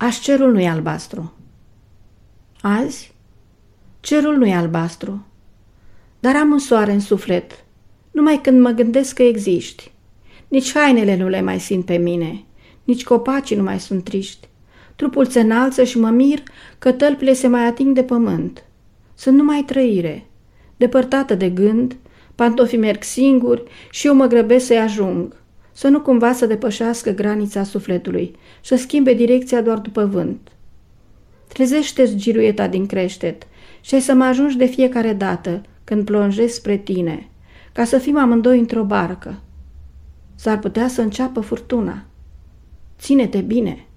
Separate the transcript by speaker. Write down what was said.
Speaker 1: Azi cerul nu e albastru. Azi? Cerul nu e albastru. Dar am un soare în suflet, numai când mă gândesc că existi. Nici hainele nu le mai simt pe mine, nici copacii nu mai sunt triști. Trupul se înalță și mă mir că tălpile se mai ating de pământ. Sunt numai trăire, depărtată de gând, pantofii merg singuri și eu mă grăbesc să-i ajung, să nu cumva să depășească granița sufletului și să schimbe direcția doar după vânt. Trezește-ți giruieta din creștet și ai să mă ajungi de fiecare dată când plonjezi spre tine, ca să fim amândoi într-o barcă. S-ar putea să înceapă furtuna. Ține-te bine!